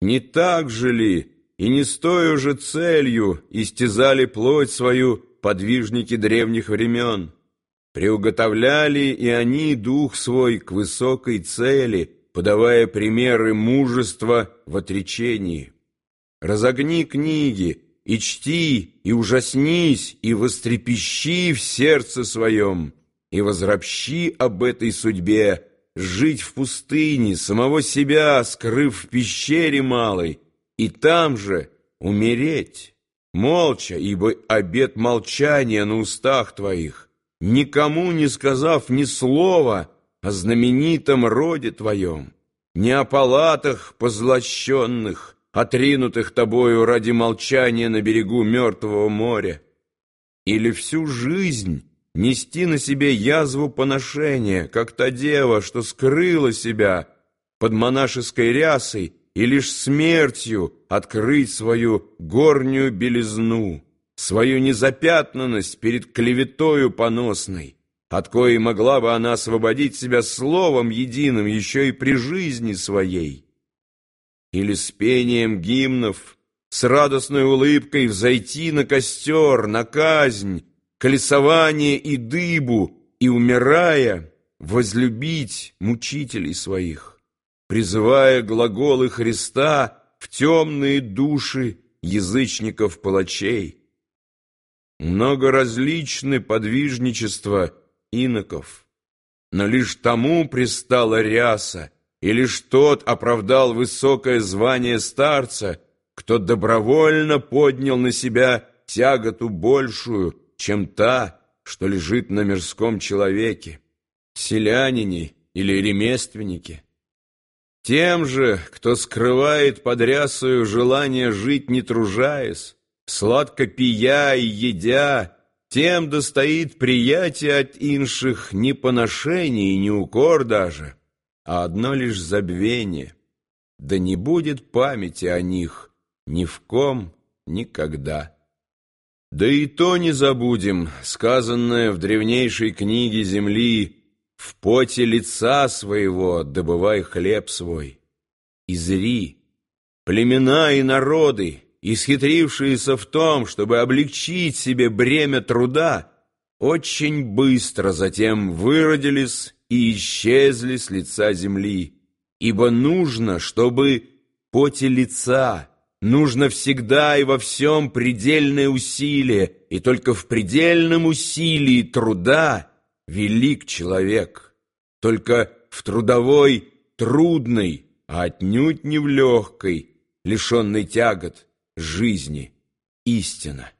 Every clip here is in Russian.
Не так же ли и не с той же целью истязали плоть свою подвижники древних времен? Приуготовляли и они дух свой к высокой цели, подавая примеры мужества в отречении. Разогни книги, и чти, и ужаснись, и вострепещи в сердце своем, и возропщи об этой судьбе, жить в пустыне, самого себя скрыв в пещере малой, и там же умереть, молча, ибо обет молчания на устах твоих, никому не сказав ни слова о знаменитом роде твоем, ни о палатах позлощенных, отринутых тобою ради молчания на берегу мертвого моря, или всю жизнь нести на себе язву поношения, как та дева, что скрыла себя под монашеской рясой и лишь смертью открыть свою горнюю белизну, свою незапятнанность перед клеветою поносной, от коей могла бы она освободить себя словом единым еще и при жизни своей. Или с пением гимнов, с радостной улыбкой взойти на костер, на казнь, колесование и дыбу, и, умирая, возлюбить мучителей своих, призывая глаголы Христа в темные души язычников-палачей. Много различны подвижничества иноков, но лишь тому пристала ряса, и лишь тот оправдал высокое звание старца, кто добровольно поднял на себя тяготу большую, чем та, что лежит на мирском человеке, селянине или ремесленнике. Тем же, кто скрывает под рясою желание жить не тружаясь, сладко пия и едя, тем достоит приятие от инших не поношений и не укор даже, а одно лишь забвение. Да не будет памяти о них ни в ком никогда. Да и то не забудем, сказанное в древнейшей книге земли «В поте лица своего добывай хлеб свой». И зри, племена и народы, исхитрившиеся в том, чтобы облегчить себе бремя труда, очень быстро затем выродились и исчезли с лица земли, ибо нужно, чтобы поте лица Нужно всегда и во всем предельное усилие, и только в предельном усилии труда велик человек. Только в трудовой, трудной, а отнюдь не в легкой, лишенной тягот жизни, истина.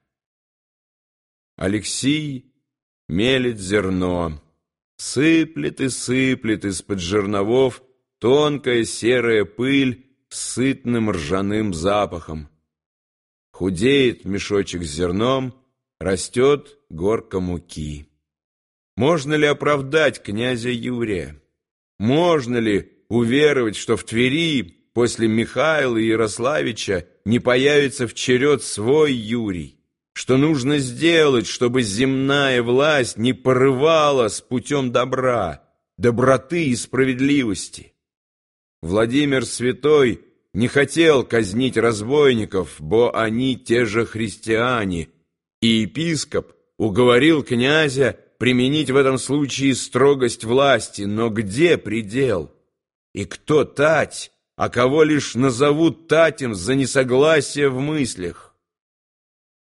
Алексей мелет зерно, сыплет и сыплет из-под жерновов тонкая серая пыль, сытным ржаным запахом. Худеет мешочек с зерном, растет горка муки. Можно ли оправдать князя Юрия? Можно ли уверовать, что в Твери после Михаила Ярославича не появится в черед свой Юрий? Что нужно сделать, чтобы земная власть не порывала с путем добра, доброты и справедливости? Владимир Святой не хотел казнить разбойников, бо они те же христиане, и епископ уговорил князя применить в этом случае строгость власти, но где предел? И кто тать, а кого лишь назовут татем за несогласие в мыслях?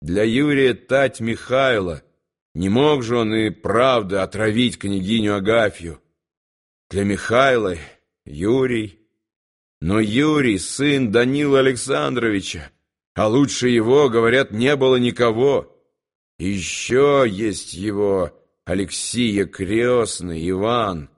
Для Юрия тать Михайла, не мог же он и правда отравить княгиню Агафью. Для Михайла Юрий но Юрий, сын Данила Александровича, а лучше его, говорят, не было никого. Еще есть его Алексия Крестный, Иван,